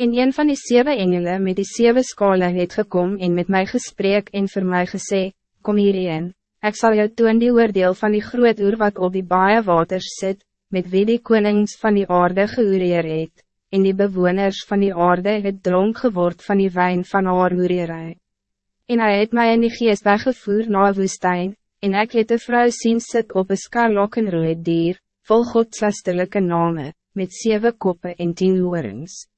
En een van die zeven engelen met die zeven skale het gekom en met mij gesprek en vir my gesê, Kom hierheen, ik zal jou toon die oordeel van die groot oer wat op die baie waters zit, met wie die konings van die aarde geureer het, en die bewoners van die aarde het dronk geword van die wijn van haar hoererij. En hij het mij in die geest weggevoer na woestijn, en ik het de vrouw zien sit op een skarlokkenroe dier, vol godslasterlijke name, met zeven koppen en tien hoorns.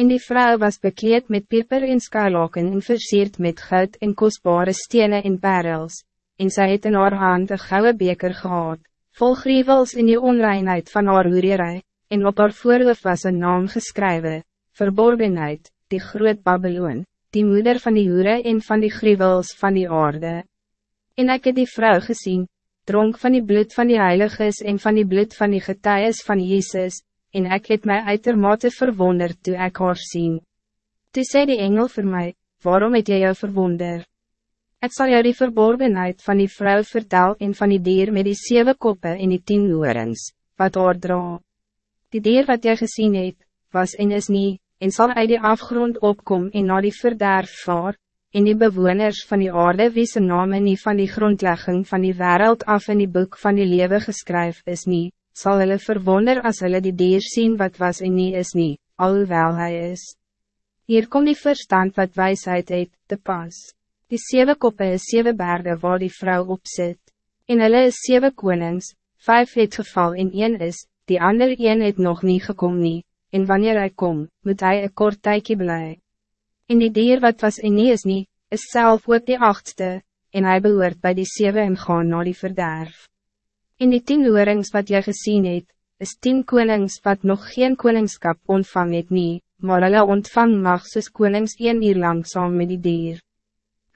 En die vrouw was bekleed met peper en skarlokken en versierd met goud en kostbare stenen en parels, en zij het in haar hand een gouden beker gehad, vol grievels in die onreinheid van haar hoererij, en op haar voorhoof was een naam geschreven, verborgenheid, die groot Babylon, die moeder van die hoere en van die grievels van die aarde. En ik heb die vrouw gezien, dronk van die bloed van die heiliges en van die bloed van die getuies van Jezus, en ik het mij uitermate verwonderd toen ik haar zien. Toe sê die engel voor mij, waarom het jy jou verwonder? Ik zal jou die verborgenheid van die vrouw vertel en van die dier met die zeven koppen en die tien hoorns, wat haar dra. Die dier wat jy gezien het, was en is niet, en zal uit die afgrond opkom en na die verderf vaar, en die bewoners van die aarde wie sy name nie van die grondlegging van die wereld af in die boek van die lewe geskryf is niet zal hulle verwonder als hulle die dier zien wat was en niet is niet, alhoewel hij is. Hier komt die verstand wat wijsheid het, te pas. Die zeven koppen is zeven bergen waar die vrouw op zit. En hulle is zeven konings, vijf het geval in één is, die ander een het nog niet gekomen nie, en wanneer hij komt, moet hij een kort tijdje blij. En die dier wat was en niet is niet, is zelf ook die achtste, en hij behoort bij die zeven en gaan naar die verderf. In die tien oorings wat jy gezien het, is tien konings wat nog geen koningskap ontvang het nie, maar hulle ontvang mag soos konings een uur lang saam met die dier.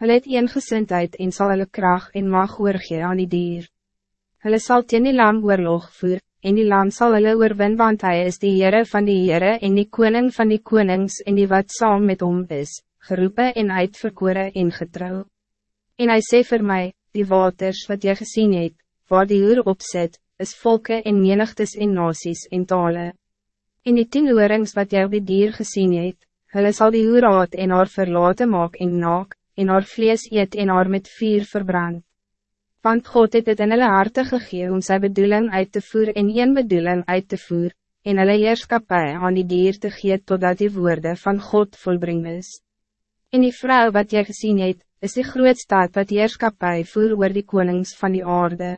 Hulle het een gezindheid en sal hulle kracht en mag oorgee aan die dier. Hulle sal teen die lam oorlog voer, en die lam sal hulle oorwin want hy is die Heere van die Heere en die koning van die konings en die wat saam met hom is, geroepen en uitverkore en getrouw. En hij sê voor mij, die waters wat jy gezien het, waar die uur opzet, is volken en menigtes en nasies en tale. In die tien oorings wat jy op die dier gezien het, hulle sal die uur haat en haar verlaten maak en naak, en haar vlees eet en haar met vuur verbrand. Want God het het in hulle harte gegee om sy bedoeling uit te voeren en een bedoeling uit te voeren, en hulle heerskapie aan die dier te gee totdat die woorden van God volbring is. En die vrouw wat jy gezien het, is die grootstaat wat heerskapie voer oor die konings van die aarde.